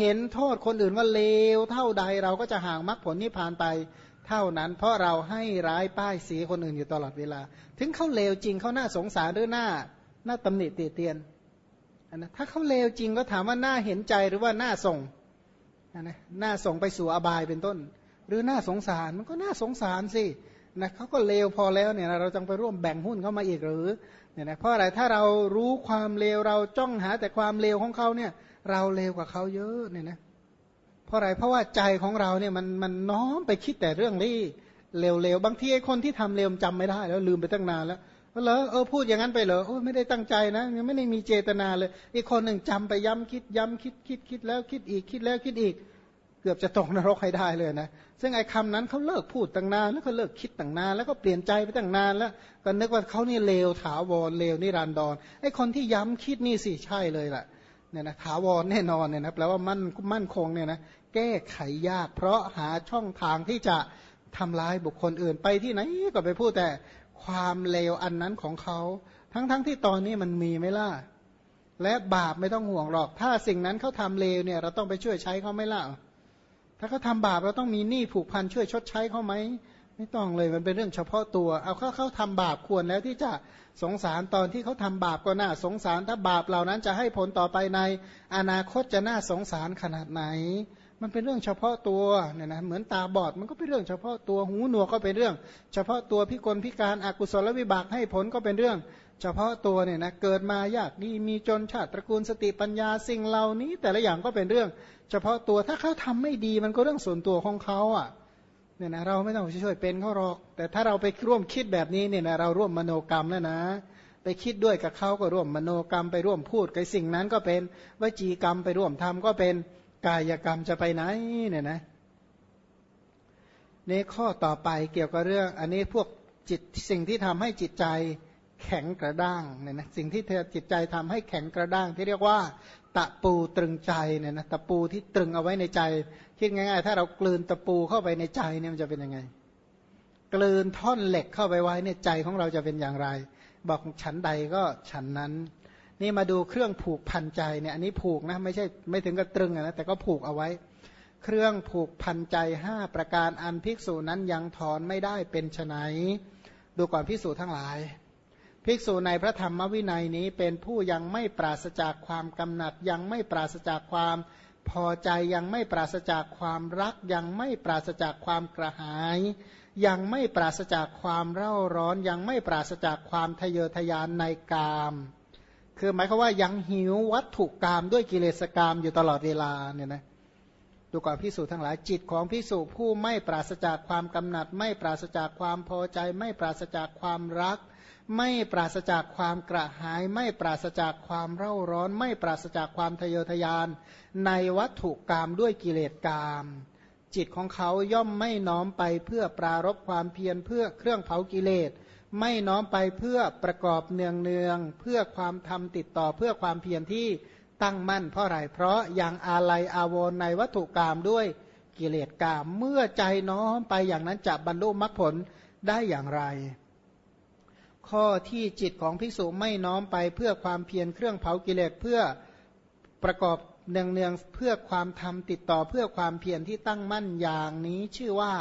เห็นโทษคนอื่นว่าเลวเท่าใดเราก็จะห่างมรรคผลนิพพานไปเท่านั้น เพราะเราให้ร้ายป้ายสีคนอื่นอยู่ตลอดเวลา ถึงเขาเลวจริงเขาหน้าสงสารหรือหน้าหน้าตำหนิเตียเตียนนะถ้าเขาเลวจริงก็ถามว่าหน้าเห็นใจหรือว่าหน้าส่งนะหน้าส่งไปสู่อบายเป็นต้น หรือหน้าสงสารมันก็น่าสงสารสินะเขาก็เลวพอแล้วเนี่ยเราจังไปร่วมแบ่งหุ้นเข้ามาอีกหรือเนี่ยนะเพราะอะไรถ้าเรารู้ความเลวเราจ้องหาแต่ความเลวของเขาเนี่ย เราเลวกว่าเขาเยอะเนี่ยนะเพราะอะไรเพราะว่าใจของเราเนี่ยมันมันน้อมไปคิดแต่เรื่องที่เลวๆบางทีไอ้คนที่ทำเลวจำไม่ได้แล้วลืมไปตั้งนานแล้วเหรอเออพูดอย่างนั้นไปเหรอโอ้ไม่ได้ตั้งใจนะยังไม่ได้มีเจตนาเลยอีกคนหนึ่งจำไปย้ำคิดย้ำคิดคิดคิดแล้วคิดอีกคิดแล้วคิดอีกกือบจะตกนรกให้ได้เลยนะซึ่งไอ้คำนั้นเขาเลิกพูดตั้งนานแล้วก็เลิกคิดตั้งนานแล้วก็เปลี่ยนใจไปตั้งนานแล้ว ก็นึกว่าเขานี่เลวถาวรเลวนิรันดรไอ้คนที่ย้ำคิดนี่สิใช่เลยแหละ เนี่ยนะถาวรแน่นอนเนี่ยนะแปลว่ามั่นมั่นคงเนี่ยนะแก้ไขยาก เพราะหาช่องทางที่จะทำร้ายบุคคลอื่นไปที่ไหนก็ไปพูดแต่ความเลวอันนั้นของเขา ทั้งๆทที่ตอนนี้มันมีไหมล่ะ และบาปไม่ต้องห่วงหรอก ถ้าสิ่งนั้นเขาทำเลวเนี่ย เราต้องไปช่วยใช้เขาไหมล่ะถ้าเขาทาบาปเราต้องมีหนี้ผูกพันช่วยชดใช้เขาไหม ไม่ต้องเลยมันเป็นเรื่องเฉพาะตัว เอาเขาเขาทำบาปควรแล้วที่จะสงสารตอนที่เขาทำบาปก็น่าสงสารถ้าบาปเหล่านั้นจะให้ผลต่อไปในอนาคตจะน่าสงสารขนาดไหน มันเป็นเรื่องเฉพาะตัวเนี่ยนะเหมือนตาบอดมันก็เป็นเรื่องเฉพาะตัวหูหนวกก็เป็นเรื่อง เฉพาะตัวพิกลพิการอากุศลวิบากให้ผลก็เป็นเรื่อง เฉพาะตัวเนี่ยนะเกิดมายากดีมีจนชาติตระกูลสติปัญญาสิ่งเหล่านี้ แต่ละอย่างก็เป็นเรื่อง เฉพาะตัวถ้าเขาทำไม่ดีมันก็เรื่องส่วนตัวของเขาอะ เนี่ยนะเราไม่ต้องช่วยเป็นเขาหรอก แต่ถ้าเราไปร่วมคิดแบบนี้เนี่ยนะเราร่วมมโนกรรมแล้วนะ ไปคิดด้วยกับเขาก็ร่วมมโนกรรมไปร่วมพูดกับสิ่งนั้นก็เป็นวจีกรรมไปร่วมทำก็เป็นกายกรรมจะไปไหนเนี่ยนะในข้อต่อไปเกี่ยวกับเรื่อง อันนี้พวกจิตสิ่งที่ทำให้จิตใจแข็งกระด้างเนี่ยนะสิ่งที่จิตใจทำให้แข็งกระด้าง ที่เรียกว่า ตะปูตรึงใจเนี่ยนะตะปูที่ตรึงเอาไว้ในใจ คิดง่าย ๆ ถ้าเรากลืนตะปูเข้าไปในใจเนี่ยมันจะเป็นยังไง กลืนท่อนเหล็กเข้าไปไว้ในใจของเราจะเป็นอย่างไร บอกฉันใดก็ฉันนั้น นี่มาดูเครื่องผูกพันใจเนี่ยอันนี้ผูกนะไม่ใช่ไม่ถึงกับตรึงนะแต่ก็ผูกเอาไว้ เครื่องผูกพันใจห้าประการอันภิกษุนั้นยังถอนไม่ได้เป็นไฉนดูก่อนภิกษุทั้งหลาย ภิกษุในพระธรรมวินัยนี้เป็นผู้ยังไม่ปราศจากความกำหนัด ยังไม่ปราศจากความพอใจยังไม่ปราศจากความรัก ยังไม่ปราศจากความกระหาย ยังไม่ปราศจากความเร่าร้อน ยังไม่ปราศจากความทะเยอทะยานในกาม คือหมายความว่ายังหิววัตถุกามด้วยกิเลสกามอยู่ตลอดเวลาเนี่ยนะ ดูก่อนพิสูจทั้งหลายจิตของพิสูจผู้ไม่ปราศจากความกำหนัด ไม่ปราศจากความพอใจ ไม่ปราศจากความรัก ไม่ปราศจากความกระหาย ไม่ปราศจากความเร่าร้อน ไม่ปราศจากความทะเยอทะยาน ในวัตถุกรรมด้วยกิเลสกรรมจิตของเขาย่อมไม่น้อมไปเพื่อปรารบความเพียรเพื่อเครื่องเผากิเลส ไม่น้อมไปเพื่อประกอบเนืองเนืองเพื่อความทำติดต่อเพื่อความเพียรที่ ตั้งมั่นเพราะอะไร เพราะยังอาลัยอาวรในวัตถุกรรมด้วยกิเลสกรรมเมื่อใจน้อมไปอย่างนั้นจะบรรลุมรรคผลได้อย่างไร ข้อที่จิตของภิกษุไม่น้อมไปเพื่อความเพียรเครื่องเผากิเลสเพื่อประกอบเนืองเนืองเพื่อความทำติดต่อเพื่อความเพียรที่ตั้งมั่นอย่างนี้ชื่อว่า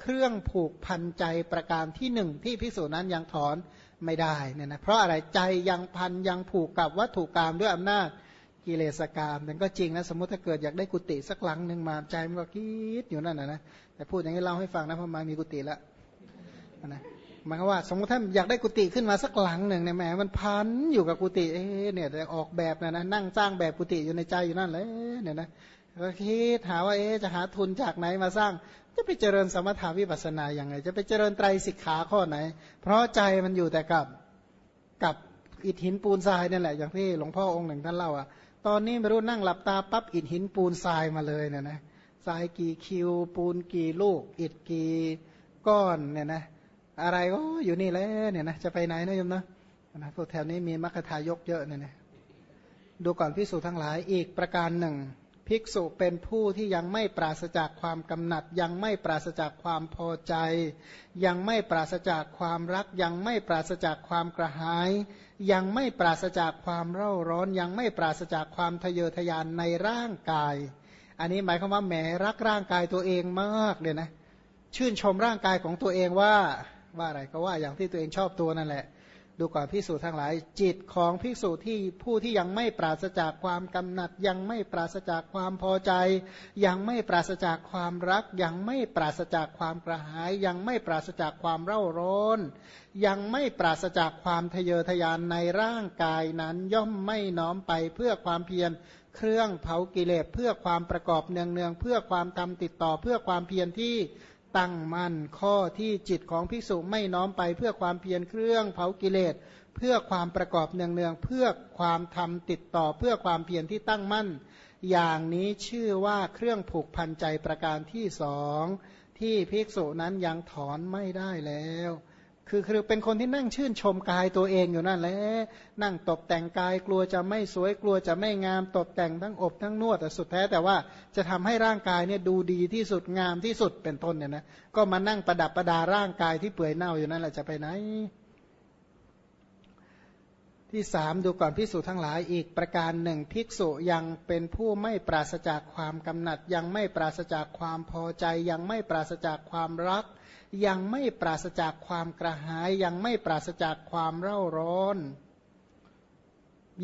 เครื่องผูกพันใจประการที่หนึ่งที่ภิกษุนั้นยังถอนไม่ได้เนี่ยนะเพราะอะไรใจยังพันยังผูกกับวัตถุกรรมด้วยอำนาจ กิเลสกรรมมันก็จริงนะสมมติถ้าเกิดอยากได้กุฏิสักหลังหนึ่งมาใจมันก็คิดอยู่นั่นนะนะแต่พูดอย่างนี้เล่าให้ฟังนะพราะมามีกุฏิแล้วนะหมายว่า สมมติท่าอยากได้กุฏิขึ้นมาสักหลังหนึ่งเนี่ยแหมมันพันอยู่กับกุฏิเอ๊เนี่ยแต่ออกแบบนะนะนั่งสร้างแบบกุฏิอยู่ในใจอยู่นั่นเลยเนี่ยนะก็คิดหาว่าเอ๊จะหาทุนจากไหนมาสร้าง จะไปเจริญสมถาวิปัสสนาอย่างไงจะไปเจริญไตรสิกขาข้อไหน เพราะใจมันอยู่แต่กับกับอิฐหินปูนทรายนี่แหละอย่างที่หลวงพ่อองค์หนึ่งท่านเล่าอะ ตอนนี้ไม่รู้นั่งหลับตาปั๊บอิดหินปูนทรายมาเลยเนี่ยนะทรายกี่คิว ปูนกี่ลูก อิดกี่ก้อนเนี่ยนะอะไรก็อยู่นี่แหละเนี่ยนะจะไปไหนนะโยมนะนะพวกแถวนี้มีมรรคทายกเยอะเนี่ยนะดูก่อนพิสูจทั้งหลายอีกประการหนึ่ง ภิกษุเป็นผู้ที่ยังไม่ปราศจากความกำหนัด ยังไม่ปราศจากความพอใจ ยังไม่ปราศจากความรัก ยังไม่ปราศจากความกระหาย ยังไม่ปราศจากความเร่าร้อน ยังไม่ปราศจากความทะเยอทะยานในร่างกาย อันนี้หมายความว่าแหมรักร่างกายตัวเองมากเลยนะ ชื่นชมร่างกายของตัวเองว่าว่าอะไรก็ว่าอย่างที่ตัวเองชอบตัวนั่นแหละ ดูก่อนพิสูจทั้งหลาย จิตของพิสูจที่ผู้ที่ยังไม่ปราศจากความกำหนัด ยังไม่ปราศจากความพอใจ ยังไม่ปราศจากความรัก ยังไม่ปราศจากความกระหาย ยังไม่ปราศจากความเร่าร้อน ยังไม่ปราศจากความทะเยอทะยานในร่างกายนั้นย่อมไม่น้อมไปเพื่อความเพียรเครื่องเผากิเลสเพื่อความประกอบเนืองเนืองเพื่อความทำติดต่อเพื่อความเพียรที่ ตั้งมั่น ข้อที่จิตของภิกษุไม่น้อมไปเพื่อความเพียรเครื่องเผากิเลส เพื่อความประกอบเนืองๆเพื่อความทำติดต่อเพื่อความเพียรที่ตั้งมั่น อย่างนี้ชื่อว่าเครื่องผูกพันใจประการที่สองที่ภิกษุนั้นยังถอนไม่ได้แล้ว คือคือเป็นคนที่นั่งชื่นชมกายตัวเองอยู่นั่นแหละนั่งตกแต่งกายกลัวจะไม่สวยกลัวจะไม่งามตกแต่งทั้งอบทั้งนวดแต่สุดแท้แต่ว่าจะทำให้ร่างกายเนี่ยดูดีที่สุดงามที่สุดเป็นต้นเนี่ยนะก็มานั่งประดับประดาร่างกายที่เปื่อยเน่าอยู่นั่นแหละจะไปไหน ที่สามดูก่อนพิสูจทั้งหลายอีกประการหนึ่งภิกษุยังเป็นผู้ไม่ปราศจากความกำหนัด ยังไม่ปราศจากความพอใจ ยังไม่ปราศจากความรัก ยังไม่ปราศจากความกระหาย ยังไม่ปราศจากความเร่าร้อน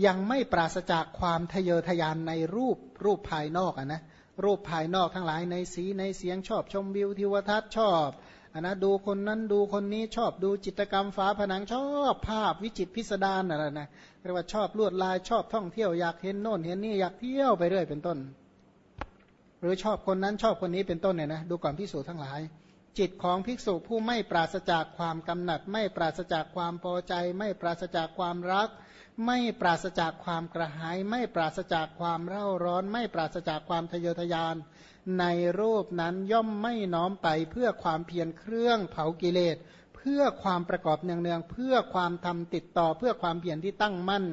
ยังไม่ปราศจากความทะเยอทะยานในรูปรูปภายนอกอะนะรูปภายนอกทั้งหลายในสีในเสียงชอบชมวิวทิวทัศน์ชอบอันนะดูคนนั้นดูคนนี้ชอบดูจิตกรรมฝาผนังชอบภาพวิจิตพิสดารอะไรนะเรียกว่าชอบลวดลายชอบท่องเที่ยวอยากเห็นโน่นเห็นนี่อยากเที่ยวไปเรื่อยเป็นต้น หรือชอบคนนั้นชอบคนนี้เป็นต้นเนี่ยนะดูก่อนพิสูจน์ทั้งหลาย จิตของภิกษุผู้ไม่ปราศจากความกำหนัด ไม่ปราศจากความพอใจ ไม่ปราศจากความรัก ไม่ปราศจากความกระหาย ไม่ปราศจากความเร่าร้อน ไม่ปราศจากความทะเยอทะยาน ในรูปนั้นย่อมไม่น้อมไปเพื่อความเพียรเครื่องเผากิเลส เพื่อความประกอบเนืองๆเพื่อความทำติดต่อเพื่อความเพียรที่ตั้งมั่น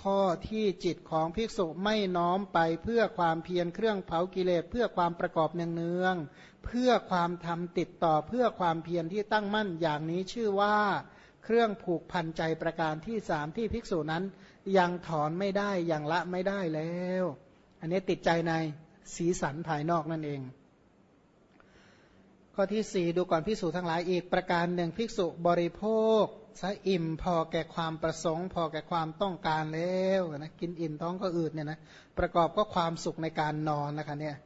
ข้อที่จิตของภิกษุไม่น้อมไปเพื่อความเพียรเครื่องเผากิเลสเพื่อความประกอบเนืองเพื่อความทำติดต่อเพื่อความเพียรที่ตั้งมั่นอย่างนี้ชื่อว่าเครื่องผูกพันใจประการที่สามที่ภิกษุนั้น ยังถอนไม่ได้ยังละไม่ได้แล้ว อันนี้ติดใจในสีสันภายนอกนั่นเอง ข้อที่สี่ดูก่อนภิกษุทั้งหลายอีกประการหนึ่งภิกษุบริโภค สะอิ่มพอแก่ความประสงค์ พอแก่ความต้องการแล้วนะกินอิ่มท้องก็อืดเนี่ยนะประกอบก็ความสุขในการนอนนะคะเนี่ย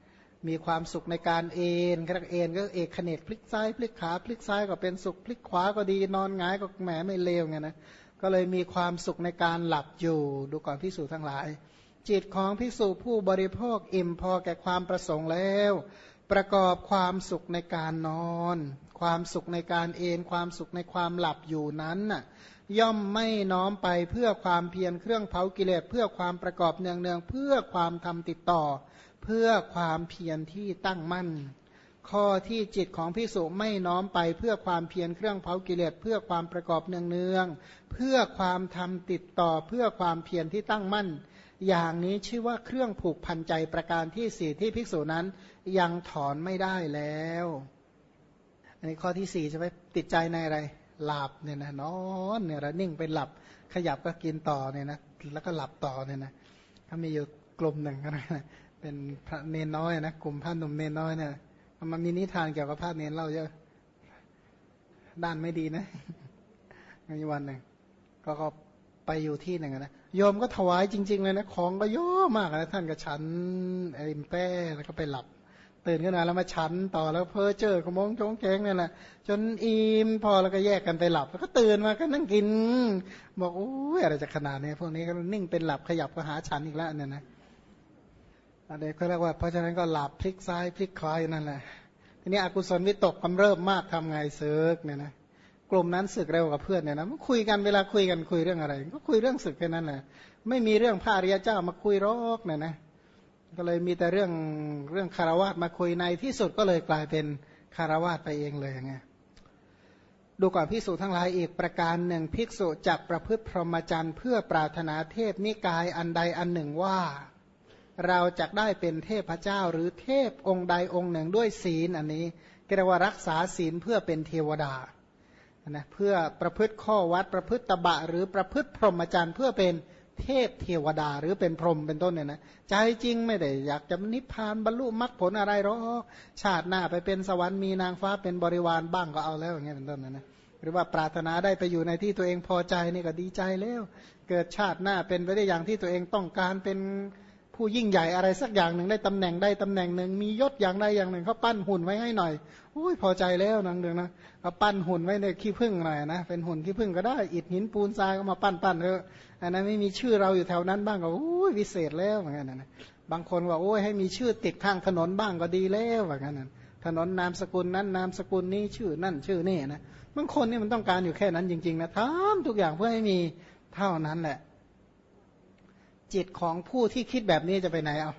มีความสุขในการเอนกระเอนก็เอกขเนตพลิกซ้ายพลิกขาพลิกซ้ายก็เป็นสุขพลิกขวาก็ดีนอนงายก็แหมไม่เลวไงนะก็เลยมีความสุขในการหลับอยู่ ดูก่อนพิสูจทั้งหลาย จิตของพิสูจผู้บริโภคอิ่มพอแก่ความประสงค์แล้ว ประกอบความสุขในการนอน ความสุขในการเอนความสุขในความหลับอยู่นั้นน่ะย่อมไม่น้อมไปเพื่อความเพียรเครื่องเผากิเลสเพื่อความประกอบเนืองเนืองเพื่อความทำติดต่อ เพื่อความเพียรที่ตั้งมั่น ข้อที่จิตของพิสุไม่น้อมไปเพื่อความเพียรเครื่องเผากิเลสเพื่อความประกอบเนืองๆเพื่อความทำติดต่อเพื่อความเพียรที่ตั้งมั่น อย่างนี้ชื่อว่าเครื่องผูกพันใจประการที่สี่ที่ภิกษุนั้นยังถอนไม่ได้แล้ว อันนี้ข้อที่สี่จะไปติดใจในอะไร หลับเนี่ยนะนอนเนี่ยระนิ่งไปหลับ ขยับก็กินต่อเนี่ยนะแล้วก็หลับต่อเนี่ยนะถ้ามีอยู่กลุ่มหนึ่งก็นะเป็นพระเนนน้อยนะกลุ่มพระหนุ่มเนนน้อยเนี่ยมันมีนิทานเกี่ยวกับพระเนนเล่าเยอะด้านไม่ดีนะมีวันหนึ่งก็ไปอยู่ที่หนึ่งนะ โยมก็ถวายจริง ๆ เลยนะ ของก็เยอะมากนะท่านก็ฉันไอ้แป้แล้วก็ไปหลับ ตื่นขึ้นมาแล้วมาฉันต่อแล้วเพ้อเจอขมงจงแกงเนี่แหละจนอิ่มพอแล้วก็แยกกันไปหลับ แล้วก็ตื่นมาก็นั่งกิน บอกโอ้ยอะไรจะขนาดนี้พวกนี้ก็นิ่งเป็นหลับขยับก็หาฉันอีกแล้วเนี่ยนะอันนี้เขาเรียกว่าเพราะฉะนั้นก็หลับพลิกซ้ายพลิกขวาอยู่นั่นแหละทีนี้อกุศลวิตกกำเริบมากทำไงเซิร์กเนี่ยนะ กลุ่มนั้นศึกเร็วกับเพื่อนเนี่ยนะคุยกันเวลาคุยกันคุยเรื่องอะไร ก็คุยเรื่องศึกแค่นั้นแหละไม่มีเรื่องพระอริยเจ้ามาคุยรอกเนี่ยนะก็เลยมีแต่เรื่องเรื่องคารวะมาคุยในที่สุดก็เลยกลายเป็นคารวะไปเองเลยไงดูก่อนพิสูจทั้งหลายอีกประการหนึ่งภิกษุจักประพฤติพรหมจรรย์เพื่อปรารถนาเทพนิกายอันใดอันหนึ่งว่า เราจะได้เป็นเทพเจ้าหรือเทพองค์ใดองค์หนึ่งด้วยศีลอันนี้เรียกว่ารักษาศีลเพื่อเป็นเทวดา นะเพื่อประพฤติข้อวัดประพฤติตบะ หรือประพฤติพรหมจรรย์เพื่อเป็นเทพเทวดาหรือเป็นพรหมเป็นต้นเนี่ยนะใจจริงไม่ได้อยากจะนิพพานบรรลุมรรคผลอะไรหรอกชาติหน้าไปเป็นสวรรค์มีนางฟ้าเป็นบริวารบ้างก็เอาแล้วอย่างเงี้ยเป็นต้นนะนะหรือว่าปรารถนาได้ไปอยู่ในที่ตัวเองพอใจนี่ก็ดีใจแล้ว เกิดชาติหน้าเป็นไปได้อย่างที่ตัวเองต้องการเป็น ผู้ยิ่งใหญ่อะไรสักอย่างหนึ่งได้ตำแหน่งได้ตำแหน่งหนึ่งมียศอย่างใดอย่างหนึ่งเขาปั้นหุ่นไว้ให้หน่อยอุ้ยพอใจแล้วนังเดืองนะเขาปั้นหุ่นไว้ในขี้ผึ้งหน่อยนะเป็นหุ่นขี้ผึ้งก็ได้อิฐหินปูนทรายก็มาปั้นปั้นเอออันนั้นไม่มีชื่อเราอยู่แถวนั้นบ้างก็อุ้ยวิเศษแล้วเหมือนกันนะบางคนว่าโอ้ยให้มีชื่อติดข้างถนนบ้างก็ดีแล้วเหมือนกันนะถนนนามสกุลนั้นนามสกุลนี้ชื่อนั่นชื่อนี่นะบางคนนี่มันต้องการอยู่แค่นั้นจริงๆนะทำทุกอย่างเพื่อให้มีเท่านั้นแหละ จิตของผู้ที่คิดแบบนี้จะไปไหนเอา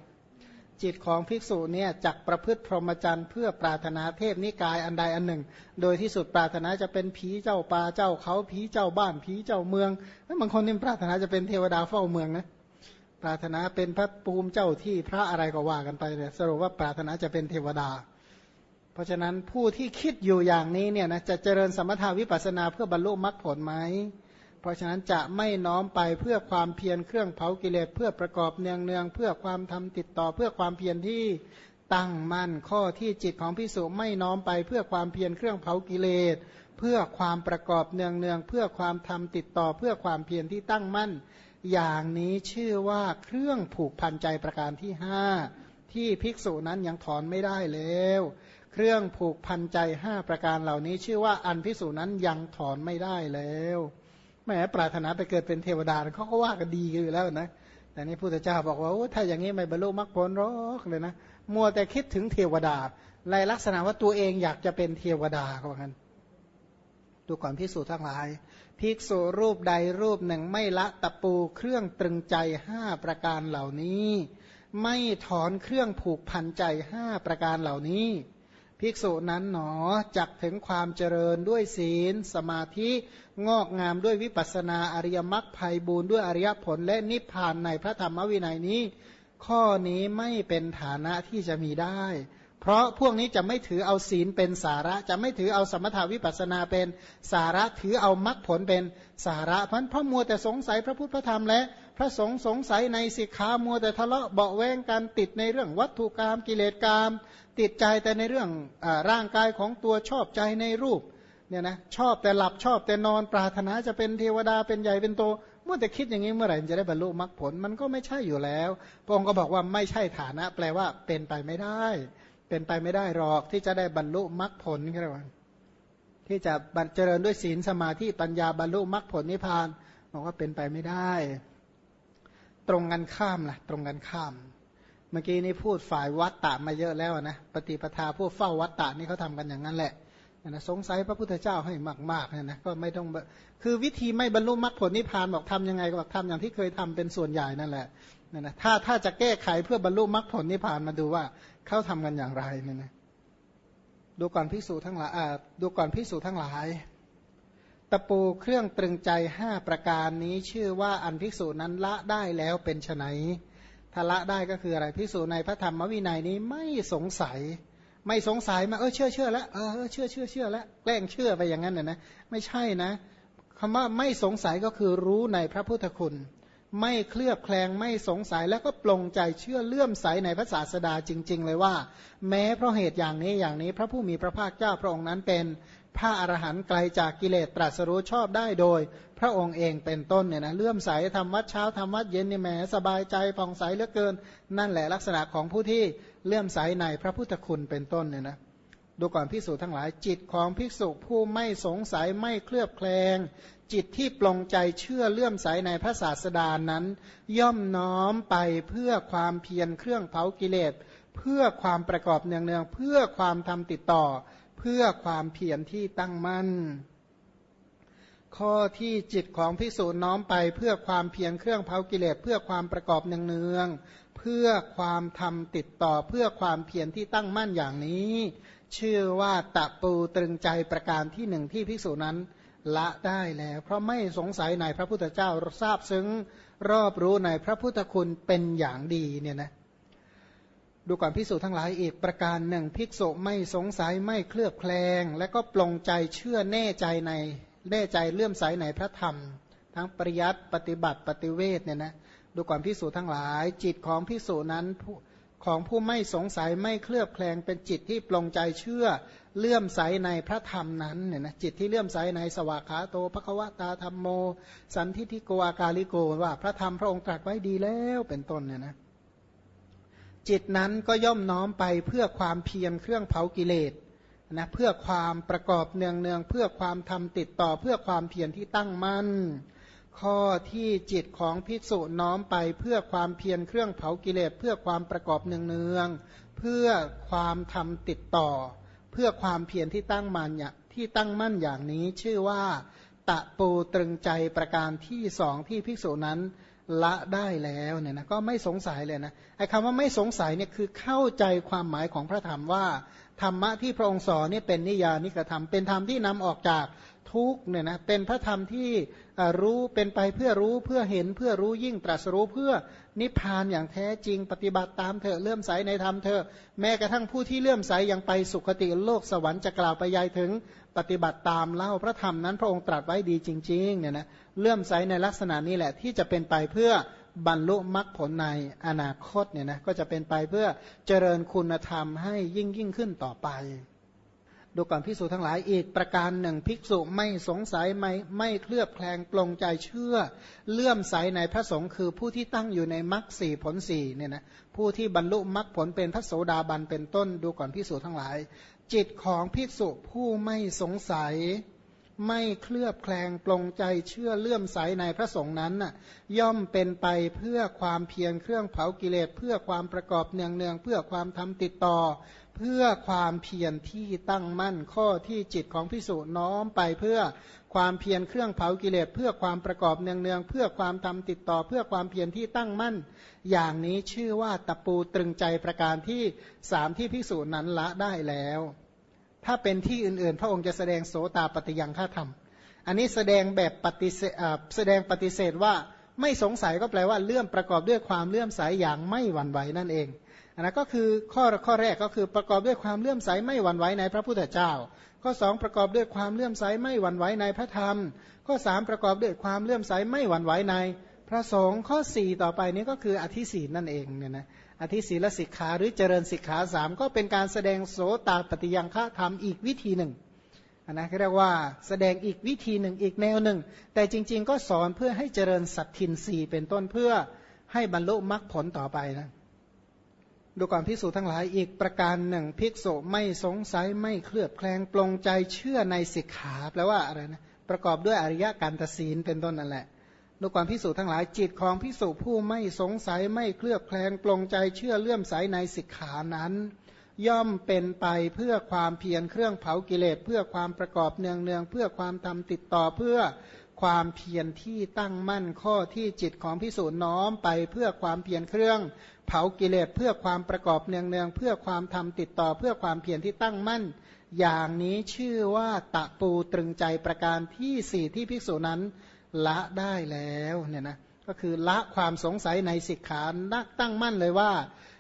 จิตของภิกษุเนี่ยจักประพฤติพรหมจรรย์เพื่อปรารถนาเทพนิกายอันใดอันหนึ่ง โดยที่สุดปรารถนาจะเป็นผีเจ้าป่าเจ้าเขาผีเจ้าบ้านผีเจ้าเมืองบางคนนี่ปรารถนาจะเป็นเทวดาเฝ้าเมืองนะปรารถนาเป็นพระปูมเจ้าที่พระอะไรก็ว่ากันไปเนี่ยสรุปว่าปรารถนาจะเป็นเทวดา เพราะฉะนั้นผู้ที่คิดอยู่อย่างนี้เนี่ยนะจะเจริญสมถาวิปัสนาเพื่อบรรลุมรรคผลไหม เพราะฉะนั้นจะไม่น้อมไปเพื่อความเพียรเครื่องเผากิเลสเพื่อประกอบเนืองเนืองเพื่อความทำติดต่อเพื่อความเพียรที่ตั้งมั่นข้อที่จิตของพิสุไม่น้อมไปเพื่อความเพียรเครื่องเผากิเลส เพื่อความประกอบเนืองเนืองเพื่อความทำติดต่อเพื่อความเพียรที่ตั้งมั่น อย่างนี้ชื่อว่าเครื่องผูกพันใจประการที่ห้าที่ภิกษุนั้นยังถอนไม่ได้แล้ว เครื่องผูกพันใจห้าประการเหล่านี้ชื่อว่าอันภิกษุนั้นยังถอนไม่ได้แล้ว ม้ปรารถนาไปเกิดเป็นเทวดาเขาก็ว่ากันดีอยู่แล้วนะแต่นี่พุทธเจ้าบอกว่าถ้าอย่างนี้ไม่บรรลุมรรคผลหรอกเลยนะมัวแต่คิดถึงเทวดาในลักษณะว่าตัวเองอยากจะเป็นเทวดาเขาบอกกันดูก่อนพิสูจน์ทั้งหลายภิกษุรูปใดรูปหนึ่งไม่ละตะปูเครื่องตรึงใจห้าประการเหล่านี้ ไม่ถอนเครื่องผูกพันใจห้าประการเหล่านี้ ภิกษุนั้นหนอจักถึงความเจริญด้วยศีล สมาธิงอกงามด้วยวิปัสนาอริยมรรคภัยบูรด้วยอริยผลและนิพพานในพระธรรมวินัยนี้ ข้อนี้ไม่เป็นฐานะที่จะมีได้ เพราะพวกนี้จะไม่ถือเอาศีลเป็นสาระ จะไม่ถือเอาสมถาวิปัสนาเป็นสาระถือเอามรรคผลเป็นสาระเพราะพระมัวแต่สงสัยพระพุทธพระธรรมและ พระสงฆ์สงสัยในสิกขามัวแต่ทะเลาะเบาแวงกันติดในเรื่องวัตถุกรรมกิเลสกรรมติดใจแต่ในเรื่องอร่างกายของตัวชอบใจในรูปเนี่ยนะชอบแต่หลับชอบแต่นอนปรารถนาจะเป็นเทวดาเป็นใหญ่เป็นโตเมื่อแต่คิดอย่างนี้เมื่อไหร่จะได้บรรลุมรรคผลมันก็ไม่ใช่อยู่แล้ว พระองค์ก็บอกว่าไม่ใช่ฐานะ แปลว่าเป็นไปไม่ได้ เป็นไปไม่ได้หรอกที่จะได้บรรลุมรรคผลแค่ไหนที่จะเจริญด้วยศีลสมาธิปัญญาบรรลุมรรคผลนิพพานบอกว่าเป็นไปไม่ได้ ตรงกันข้ามล่ะตรงกันข้าม เมื่อกี้นี้พูดฝ่ายวัตตะมาเยอะแล้วนะปฏิปทาผู้เฝ้าวัตตะนี่เขาทำกันอย่างนั้นแหละนะสงสัยพระพุทธเจ้าให้มากๆเนี่ยนะก็ไม่ต้องคือวิธีไม่บรรลุมรรคผลนิพพานบอกทำยังไงก็บอกทำอย่างที่เคยทำเป็นส่วนใหญ่นั่นแหละนะนะถ้าถ้าจะแก้ไขเพื่อบรรลุมรรคผลนิพพานมาดูว่าเขาทำกันอย่างไรเนี่ยนะดูก่อนพิสูจทั้งหลายดูก่อนพิสูจทั้งหลาย ตะปูเครื่องตรึงใจห้าประการนี้ชื่อว่าอันพิสูจนั้นละได้แล้วเป็นไฉนถ้าละได้ก็คืออะไรพิสูจในพระธรรมวินัยนี้ไม่สงสัย ไม่สงสัยมาเออเชื่อเชื่อแล้วเออเชื่อเชื่อเชื่อแล้วแกล้งเชื่อไปอย่างนั้นน่ยนะไม่ใช่นะคำว่าไม่สงสัยก็คือรู้ในพระพุทธคุณ ไม่เคลือบแคลงไม่สงสัยแล้วก็ปลงใจเชื่อเลื่อมใสในพระศาสดาจริง ๆ เลยว่า แม้เพราะเหตุอย่างนี้อย่างนี้ พระผู้มีพระภาคเจ้าพระองค์นั้นเป็นพระอรหันต์ไกลจากกิเลสตรัสรู้ชอบได้โดย พระองค์เองเป็นต้นเนี่ยนะเลื่อมใสทำวัดเช้าทำวัดเย็นนี่แหมสบายใจผ่องใสเหลือเกิน นั่นแหละลักษณะของผู้ที่เลื่อมใสในพระพุทธคุณเป็นต้นเนี่ยนะดูก่อนพิสูจทั้งหลายจิตของภิกษุผู้ไม่สงสัยไม่เคลือบแคลง จิตที่ปลงใจเชื่อเลื่อมใสในพระศาสดานั้น ย่อมน้อมไปเพื่อความเพียรเครื่องเผากิเลส เพื่อความประกอบเนืองๆเพื่อความทำติดต่อ เพื่อความเพียรที่ตั้งมั่น ข้อที่จิตของพิสูจน์น้อมไปเพื่อความเพียรเครื่องเผากิเลส เพื่อความประกอบเนืองๆเพื่อความทำติดต่อ เพื่อความเพียรที่ตั้งมั่นอย่างนี้ ชื่อว่าตะปูตรึงใจประการที่หนึ่งที่พิสูจนั้น ละได้แล้ว เพราะไม่สงสัยในพระพุทธเจ้าทราบซึ้งรอบรู้ในพระพุทธคุณเป็นอย่างดีเนี่ยนะดูก่อนพิสูจทั้งหลายอีกประการหนึ่งภิกษุไม่สงสัยไม่เคลือบแคลง และก็ปลงใจเชื่อแน่ใจในแน่ใจเลื่อมใสในพระธรรม ทั้งปริยัติปฏิบัติปฏิเวทเนี่ยนะดูก่อนพิสูจทั้งหลาย จิตของพิสูจนั้น ของผู้ไม่สงสัยไม่เคลือบแคลงเป็นจิตที่ปลงใจเชื่อเลื่อมใสในพระธรรมนั้นเนี่ยนะจิตที่เลื่อมใสในสวากขาโตภควตาธรรมโม สันทิทิโกอากาลิโกว่าพระธรรมพระองค์ตรัสไว้ดีแล้วเป็นต้นเนี่ยนะจิตนั้นก็ย่อมน้อมไปเพื่อความเพียรเครื่องเผากิเลสนะเพื่อความประกอบเนืองเนืองเพื่อความทำติดต่อเพื่อความเพียรที่ตั้งมั่น ข้อที่จิตของภิกษุน้อมไปเพื่อความเพียรเครื่องเผากิเลสเพื่อความประกอบเนืองเนืองเพื่อความทำติดต่อ เพื่อความเพียรที่ตั้งมั่นที่ตั้งมั่นอย่างนี้ชื่อว่าตะปูตรึงใจประการที่สองที่ภิกษุนั้นละได้แล้วเนี่ยนะก็ไม่สงสัยเลยนะไอ้คำว่าไม่สงสัยเนี่ยคือเข้าใจความหมายของพระธรรมว่า ธรรมะที่พระองค์สอนนี่เป็นนิยานิกระทำเป็นธรรมที่นำออกจาก ทุกเนี่ยนะเป็นพระธรรมที่รู้เป็นไปเพื่อรู้เพื่อเห็นเพื่อรู้ยิ่งตรัสรู้เพื่อนิพพานอย่างแท้จริงปฏิบัติตามเถอะเลื่อมใสในธรรมเถอะแม้กระทั่งผู้ที่เลื่อมใสยังไปสุคติโลกสวรรค์จะกล่าวไปยายถึงปฏิบัติตามเล่าพระธรรมนั้นพระองค์ตรัสไว้ดีจริงๆเนี่ยนะเลื่อมใสในลักษณะนี้แหละที่จะเป็นไปเพื่อบรรลุมรรคผลในอนาคตเนี่ยนะก็จะเป็นไปเพื่อเจริญคุณธรรมให้ยิ่งยิ่งขึ้นต่อไป ดูก่อนภิกษุทั้งหลายอีกประการหนึ่งภิกษุไม่สงสัยไม่ไม่เคลือบแคลงปลงใจเชื่อ เลื่อมใสในพระสงฆ์คือผู้ที่ตั้งอยู่ในมรรคสี่ผลสี่เนี่ยนะผู้ที่บรรลุมรรคผลเป็นพระโสดาบันเป็นต้น ดูก่อนภิกษุทั้งหลาย จิตของภิกษุผู้ไม่สงสัย ไม่เคลือบแคลงปลงใจเชื่อเลื่อมใสในพระสงฆ์นั้นน่ะย่อมเป็นไปเพื่อความเพียรเครื่องเผากิเลสเพื่อความประกอบเนืองเนืองเพื่อความทำติดต่อ เพื่อความเพียรที่ตั้งมั่นข้อที่จิตของพิสุน้อมไปเพื่อความเพียรเครื่องเผากิเลสเพื่อความประกอบเนืองๆเพื่อความทำติดต่อ เพื่อความเพียรที่ตั้งมั่น อย่างนี้ชื่อว่าตะปูตรึงใจประการที่สามที่พิสูจนั้นละได้แล้ว ถ้าเป็นที่อื่นๆ พระองค์จะแสดงโสตาปฏิยังฆ่าธรรม อันนี้แสดงแบบปฏิเสธแสดงปฏิเสธว่าไม่สงสัยก็แปลว่าเลื่อมประกอบด้วยความเลื่อมใสยอย่างไม่หวั่นไหวนั่นเองอนะก็คือข้อข้อแรกก็คือประกอบด้วยความเลื่อมใสไม่หวั่นไหวในพระพุทธเจ้า ข้อ 2 ประกอบด้วยความเลื่อมใสไม่หวั่นไหวในพระธรรม ข้อ 3 ประกอบด้วยความเลื่อมใสไม่หวั่นไหวในพระสงฆ์ข้อ 4 ต่อไปนี้ก็คืออธิศีนั่นเองเนี่ยนะ อธิศีลสิกขาหรือเจริญสิกขาสามก็เป็นการแสดงโสตาปฏิยังฆะธรรมอีกวิธีหนึ่งนะเรียกว่าแสดงอีกวิธีหนึ่งอีกแนวหนึ่ง แต่จริง ๆ ก็สอนเพื่อให้เจริญสัตทินสีเป็นต้นเพื่อให้บรรลุมรรคผลต่อไปนะดูก่อนภิกษุทั้งหลายอีกประการหนึ่งภิกษุไม่สงสัยไม่เคลือบแคลงปลงใจเชื่อในสิกขาแปลว่าอะไรนะประกอบด้วยอริยการตศีลเป็นต้นนั่นแหละ ดูก่อนภิกษุทั้งหลายจิตของภิกษุผู้ไม่สงสัยไม่เคลือบแคลงปลงใจเชื่อเลื่อมใสในสิกขานั้น ย่อมเป็นไปเพื่อความเพียรเครื่องเผากิเลสเพื่อความประกอบเนืองเนืองเพื่อความทำติดต่อเพื่อความเพียรที่ตั้งมั่นข้อที่จิตของพิสูจน์น้อมไปเพื่อความเพียรเครื่อง เผากิเลสเพื่อความประกอบเนืองๆเพื่อความทำติดต่อเพื่อความเพียรที่ตั้งมั่น อย่างนี้ชื่อว่าตะปูตรึงใจประการที่สี่ที่ภิกษุนั้น ละได้แล้วเนี่ยนะก็คือละความสงสัยในสิกขานักตั้งมั่นเลยว่า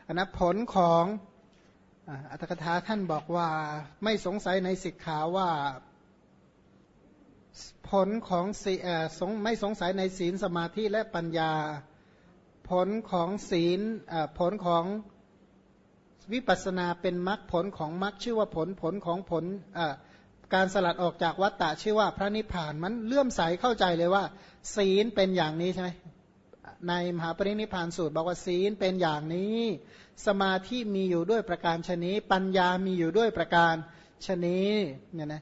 อันนะผลของอัตถกถาท่านบอกว่าไม่สงสัยในสิกขาว่าผลของสีสงไม่สงสัยในศีลสมาธิและปัญญา ผลของศีลผลของวิปัสนาเป็นมรรคผลของมรรคชื่อว่าผลผลของผล การสลัดออกจากวัฏฏะชื่อว่าพระนิพพานมันเลื่อมใสเข้าใจเลยว่า ศีลเป็นอย่างนี้ใช่ไหมในมหาปรินิพานสูตรบอกว่าศีลเป็นอย่างนี้ สมาธิมีอยู่ด้วยประการชนีปัญญามีอยู่ด้วยประการชนีเนี่ยนะ